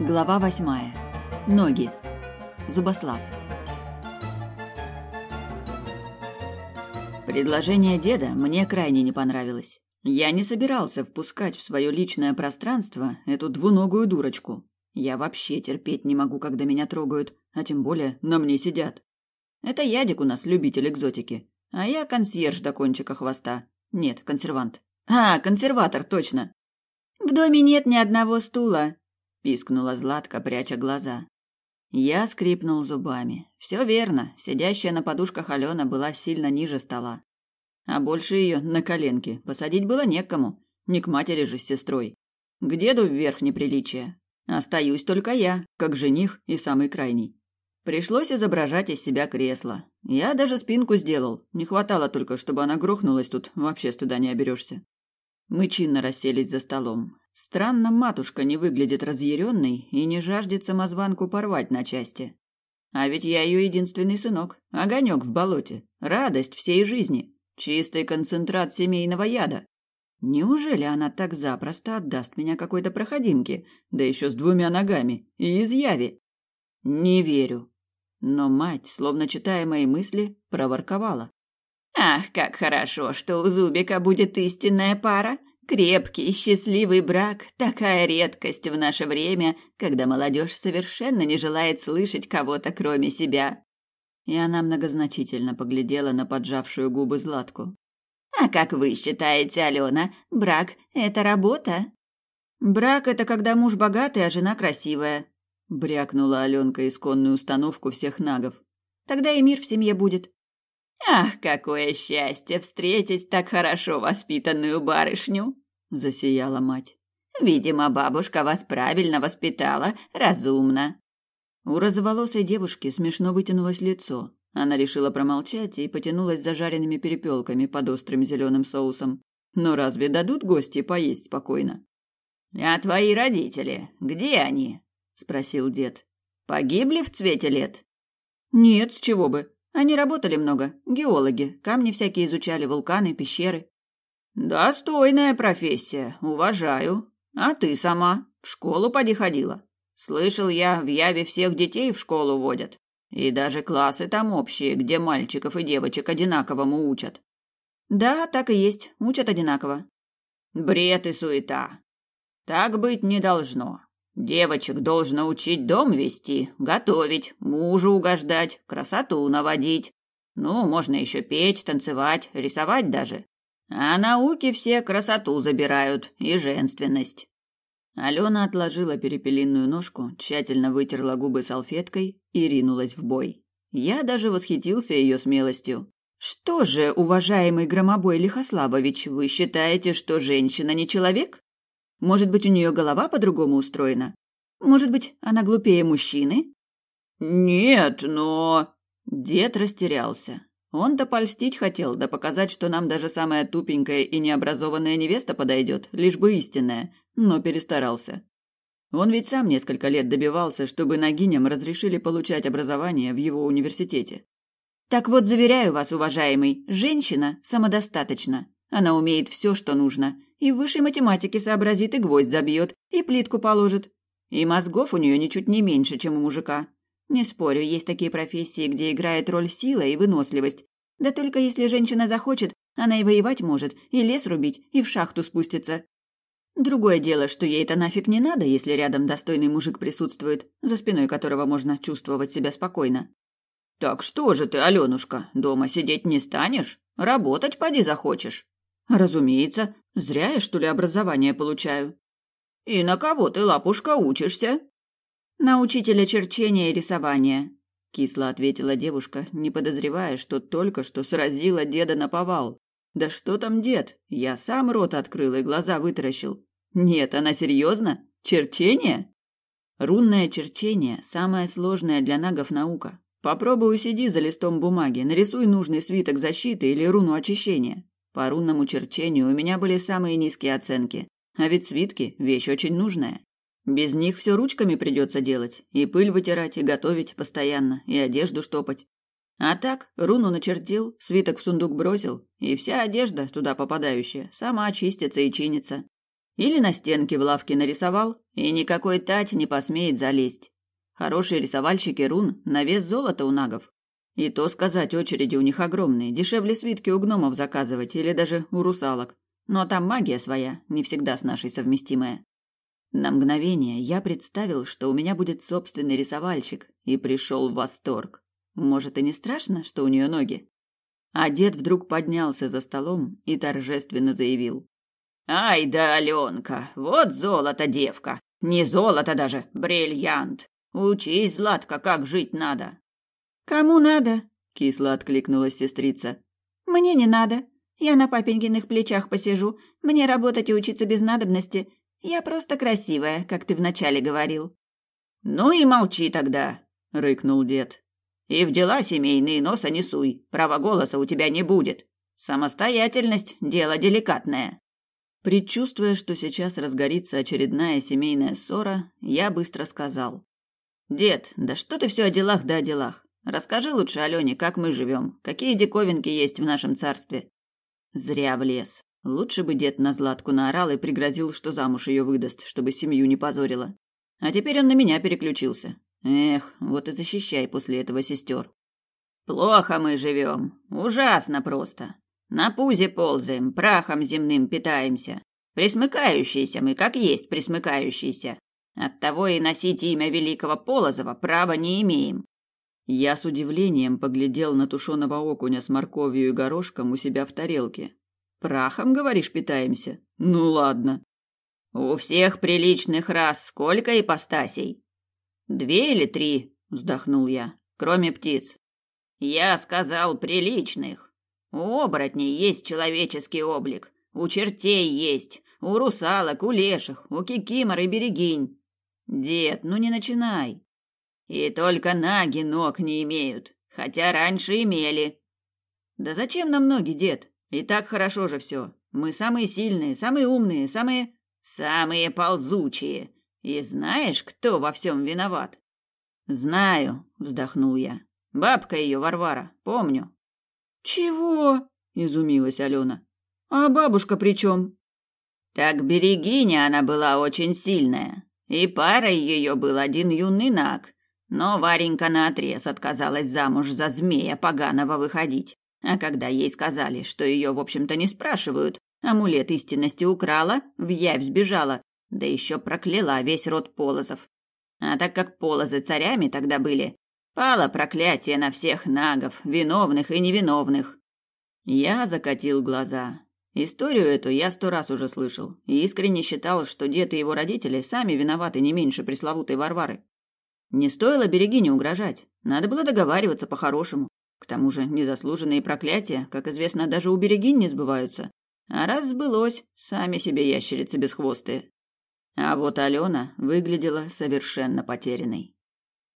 Глава восьмая. Ноги. Зубослав. Предложение деда мне крайне не понравилось. Я не собирался впускать в свое личное пространство эту двуногую дурочку. Я вообще терпеть не могу, когда меня трогают, а тем более на мне сидят. Это Ядик у нас любитель экзотики, а я консьерж до кончика хвоста. Нет, консервант. А, консерватор, точно. В доме нет ни одного стула, пискнула Златка, пряча глаза. Я скрипнул зубами. Все верно, сидящая на подушках Алена была сильно ниже стола. А больше ее на коленке посадить было некому, не к матери же с сестрой. К деду вверх неприличие. Остаюсь только я, как жених и самый крайний. Пришлось изображать из себя кресло. Я даже спинку сделал. Не хватало только, чтобы она грохнулась тут, вообще стыда не оберешься. Мы чинно расселись за столом. Странно, матушка не выглядит разъяренной и не жаждет самозванку порвать на части. А ведь я ее единственный сынок, огонек в болоте, радость всей жизни, чистый концентрат семейного яда. Неужели она так запросто отдаст меня какой-то проходимке, да еще с двумя ногами, и изъяви? Не верю. Но мать, словно читая мои мысли, проворковала. «Ах, как хорошо, что у Зубика будет истинная пара! Крепкий, счастливый брак – такая редкость в наше время, когда молодежь совершенно не желает слышать кого-то, кроме себя. И она многозначительно поглядела на поджавшую губы Златку. «А как вы считаете, Алена, брак – это работа?» «Брак – это когда муж богатый, а жена красивая», – брякнула Аленка исконную установку всех нагов. «Тогда и мир в семье будет». «Ах, какое счастье встретить так хорошо воспитанную барышню!» — засияла мать. «Видимо, бабушка вас правильно воспитала, разумно». У розоволосой девушки смешно вытянулось лицо. Она решила промолчать и потянулась за жареными перепелками под острым зеленым соусом. Но разве дадут гости поесть спокойно? «А твои родители, где они?» — спросил дед. «Погибли в цвете лет?» «Нет, с чего бы. Они работали много, геологи, камни всякие изучали, вулканы, пещеры. Достойная профессия, уважаю. А ты сама в школу поди ходила? Слышал я, в Яве всех детей в школу водят. И даже классы там общие, где мальчиков и девочек одинаковому учат. Да, так и есть, учат одинаково. Бред и суета. Так быть не должно. Девочек должно учить дом вести, готовить, мужу угождать, красоту наводить. Ну, можно еще петь, танцевать, рисовать даже. А науки все красоту забирают и женственность. Алена отложила перепелиную ножку, тщательно вытерла губы салфеткой и ринулась в бой. Я даже восхитился ее смелостью. Что же, уважаемый Громобой Лихославович, вы считаете, что женщина не человек? Может быть, у нее голова по-другому устроена? Может быть, она глупее мужчины? Нет, но... Дед растерялся. Он-то польстить хотел, да показать, что нам даже самая тупенькая и необразованная невеста подойдет, лишь бы истинная, но перестарался. Он ведь сам несколько лет добивался, чтобы нагиням разрешили получать образование в его университете. Так вот, заверяю вас, уважаемый, женщина самодостаточна. Она умеет все, что нужно, и в высшей математике сообразит, и гвоздь забьет, и плитку положит. И мозгов у нее ничуть не меньше, чем у мужика. Не спорю, есть такие профессии, где играет роль сила и выносливость. Да только если женщина захочет, она и воевать может, и лес рубить, и в шахту спуститься. Другое дело, что ей это нафиг не надо, если рядом достойный мужик присутствует, за спиной которого можно чувствовать себя спокойно. Так что же ты, Алёнушка, дома сидеть не станешь? Работать поди захочешь. Разумеется, зря я, что ли, образование получаю. И на кого ты, лапушка, учишься? «На учителя черчения и рисования», — кисло ответила девушка, не подозревая, что только что сразила деда на повал. «Да что там дед? Я сам рот открыл и глаза вытаращил. Нет, она серьезно? Черчение?» Рунное черчение – самая сложная для нагов наука. Попробуй усиди за листом бумаги, нарисуй нужный свиток защиты или руну очищения. По рунному черчению у меня были самые низкие оценки. А ведь свитки – вещь очень нужная. Без них все ручками придется делать, и пыль вытирать, и готовить постоянно, и одежду штопать. А так, руну начертил, свиток в сундук бросил, и вся одежда, туда попадающая, сама очистится и чинится. Или на стенке в лавке нарисовал, и никакой тать не посмеет залезть. Хорошие рисовальщики рун на вес золота у нагов. И то сказать, очереди у них огромные, дешевле свитки у гномов заказывать или даже у русалок. Но там магия своя, не всегда с нашей совместимая. На мгновение я представил, что у меня будет собственный рисовальщик, и пришел в восторг. Может, и не страшно, что у нее ноги? А дед вдруг поднялся за столом и торжественно заявил. «Ай да, Аленка, вот золото, девка! Не золото даже, бриллиант! Учись, Златка, как жить надо!» «Кому надо?» — кисло откликнулась сестрица. «Мне не надо. Я на папенькиных плечах посижу. Мне работать и учиться без надобности. Я просто красивая, как ты вначале говорил. Ну и молчи тогда, рыкнул дед. И в дела семейные носа не суй. Права голоса у тебя не будет. Самостоятельность дело деликатное. Предчувствуя, что сейчас разгорится очередная семейная ссора, я быстро сказал: "Дед, да что ты все о делах да о делах? Расскажи лучше Алене, как мы живем, какие диковинки есть в нашем царстве". Зря влез. Лучше бы дед на Златку наорал и пригрозил, что замуж ее выдаст, чтобы семью не позорила. А теперь он на меня переключился. Эх, вот и защищай после этого сестер. Плохо мы живем. Ужасно просто. На пузе ползаем, прахом земным питаемся. Присмыкающиеся мы, как есть присмыкающиеся. Оттого и носить имя великого Полозова права не имеем. Я с удивлением поглядел на тушеного окуня с морковью и горошком у себя в тарелке, Прахом, говоришь, питаемся? Ну ладно. У всех приличных рас сколько ипостасей? Две или три, вздохнул я, кроме птиц. Я сказал приличных. У оборотней есть человеческий облик, у чертей есть, у русалок, у леших, у кикимор и берегинь. Дед, ну не начинай. И только наги ног не имеют, хотя раньше имели. Да зачем нам ноги, дед? И так хорошо же все. Мы самые сильные, самые умные, самые... Самые ползучие. И знаешь, кто во всем виноват? Знаю, вздохнул я. Бабка ее, Варвара, помню. Чего? Изумилась Алена. А бабушка при чем? Так берегиня она была очень сильная. И парой ее был один юный наг. Но Варенька наотрез отказалась замуж за змея поганого выходить. А когда ей сказали, что ее, в общем-то, не спрашивают, амулет истинности украла, в явь сбежала, да еще прокляла весь род полозов. А так как полозы царями тогда были, пало проклятие на всех нагов, виновных и невиновных. Я закатил глаза. Историю эту я сто раз уже слышал и искренне считал, что дед и его родители сами виноваты не меньше пресловутой Варвары. Не стоило берегине угрожать, надо было договариваться по-хорошему. К тому же незаслуженные проклятия, как известно, даже у берегинь не сбываются. А раз сбылось, сами себе ящерицы бесхвостые. А вот Алена выглядела совершенно потерянной.